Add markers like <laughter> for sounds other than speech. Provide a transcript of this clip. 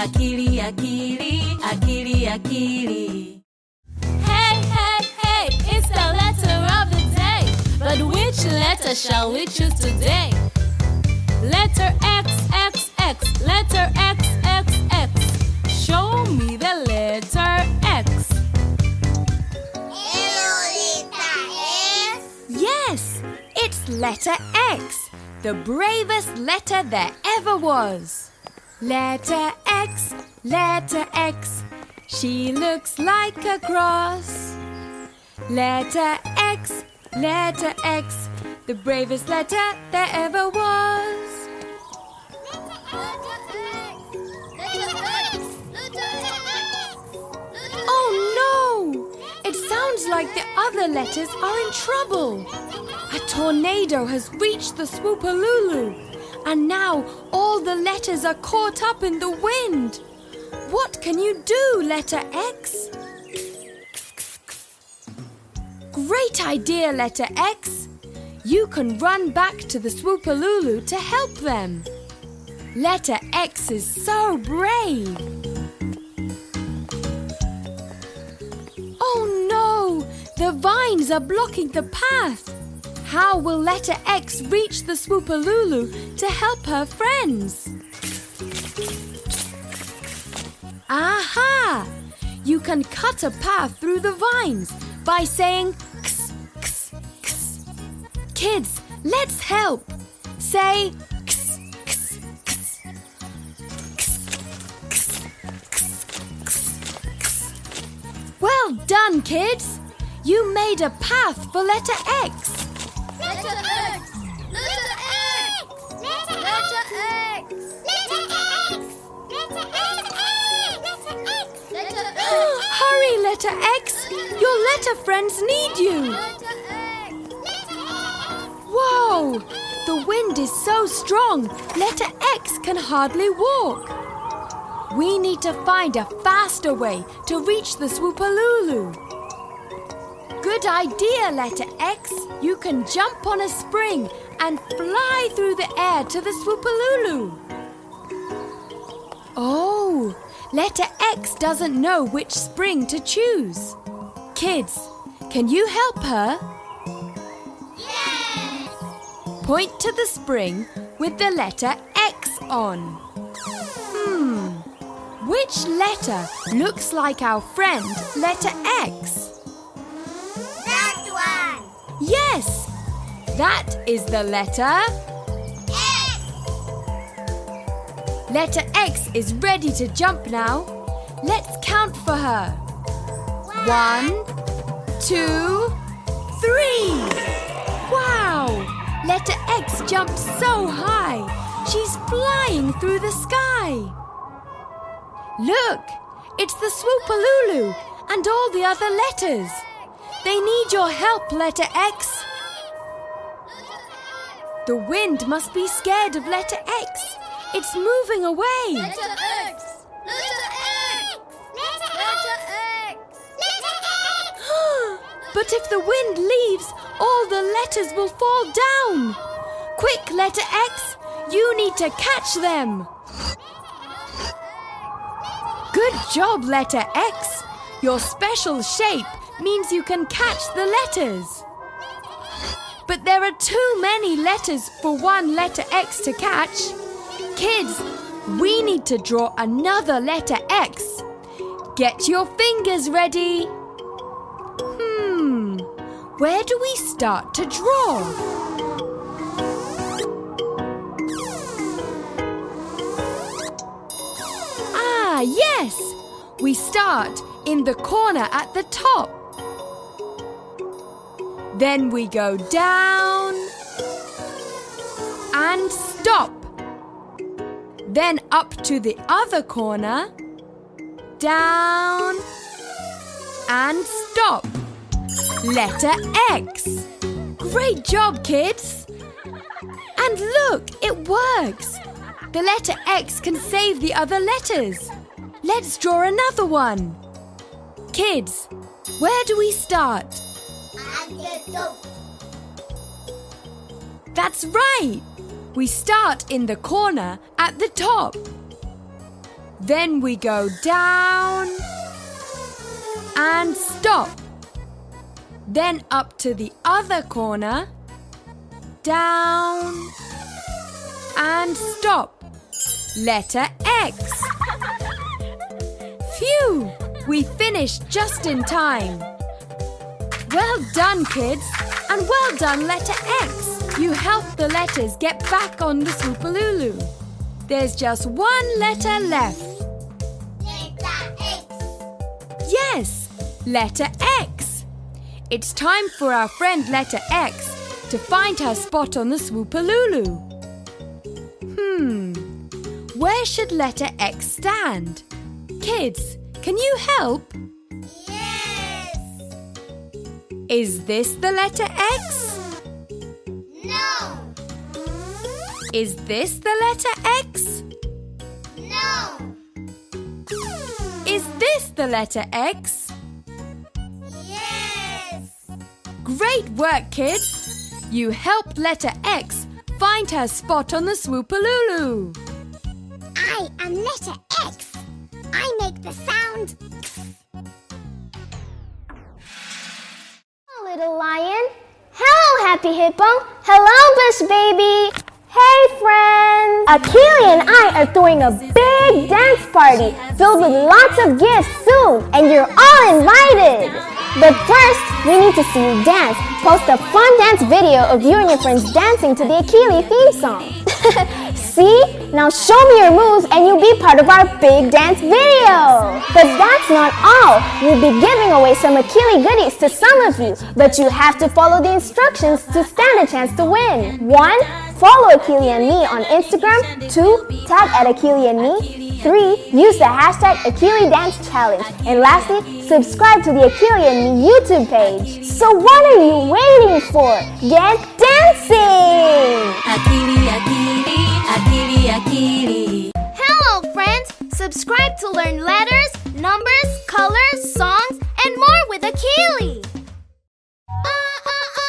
akili, akili, akili, akili. Hey, hey, hey, it's the letter of the day. But which letter shall we choose today? Letter X, X, X, letter X, X, X. Show me the letter X. Yes, it's letter X, the bravest letter there ever was. Letter X, letter X, she looks like a cross. Letter X, letter X, the bravest letter there ever was. Oh no! It sounds like the other letters are in trouble. A tornado has reached the Swoopalulu, and now all the letters are caught up in the wind. What can you do, letter X? Great idea, letter X. You can run back to the Swoopalulu to help them. Letter X is so brave. Oh no! The vines are blocking the path. How will letter X reach the Swoopalulu to help her friends? Aha! You can cut a path through the vines by saying x, x, x. Kids, let's help. Say x, x, x. Well done, kids! You made a path for letter X. Letter X! Letter X! Letter X! Letter X! Letter X! Letter X! Hurry, letter X! Your letter friends need you. Whoa! The wind is so strong, letter X can hardly walk. We need to find a faster way to reach the Swoopalulu. Good idea, letter X. You can jump on a spring and fly through the air to the Swoopalulu. Oh, letter X doesn't know which spring to choose. Kids, can you help her? Yes! Point to the spring with the letter X on. Hmm. Which letter looks like our friend letter X? Yes! That is the letter. X! Letter X is ready to jump now. Let's count for her. One, two, three. Wow! Letter X jumped so high. She's flying through the sky. Look, it's the Swoopalulu and all the other letters. They need your help, letter X. The wind must be scared of letter X. It's moving away. Letter X! Letter X! Letter X! Letter X! <gasps> but if the wind leaves, all the letters will fall down. Quick, letter X, you need to catch them. Good job, letter X. Your special shape means you can catch the letters. But there are too many letters for one letter X to catch. Kids, we need to draw another letter X. Get your fingers ready. Hmm, where do we start to draw? Ah, yes! We start in the corner at the top. Then we go down and stop. Then up to the other corner, down and stop. Letter X. Great job, kids! And look, it works. The letter X can save the other letters. Let's draw another one. Kids, where do we start? At the top. That's right. We start in the corner at the top. Then we go down and stop. Then up to the other corner, down and stop. Letter X. <laughs> Phew! We finished just in time. Well done, kids, and well done, letter X. You helped the letters get back on the Swoopalulu. There's just one letter left. Letter X. Yes, letter X. It's time for our friend letter X to find her spot on the Swoopalulu. Hmm, where should letter X stand? Kids, can you help? Is this the letter X? No. Is this the letter X? No. Is this the letter X? Yes. Great work, kids! You helped letter X find her spot on the Swoopalulu. I am letter X. I make the sound X. little lion. Hello, happy hippo. Hello, bush baby. Hey, friends. Akili and I are throwing a big dance party filled with lots of gifts soon, and you're all invited. But first, we need to see you dance. Post a fun dance video of you and your friends dancing to the Akili theme song. <laughs> see? Now show me your moves and you'll be part of our big dance video. But that's not all. We'll be giving away some Akili goodies to some of you, but you have to follow the instructions to stand a chance to win. One, follow Akili and me on Instagram. Two, tag at Akili and me. Three, use the hashtag Akili Dance Challenge. And lastly, subscribe to the Akili and me YouTube page. So what are you waiting for? Get dancing! Akili, akili, Kitty. Hello, friends! Subscribe to learn letters, numbers, colors, songs, and more with Akili. Uh, uh, uh.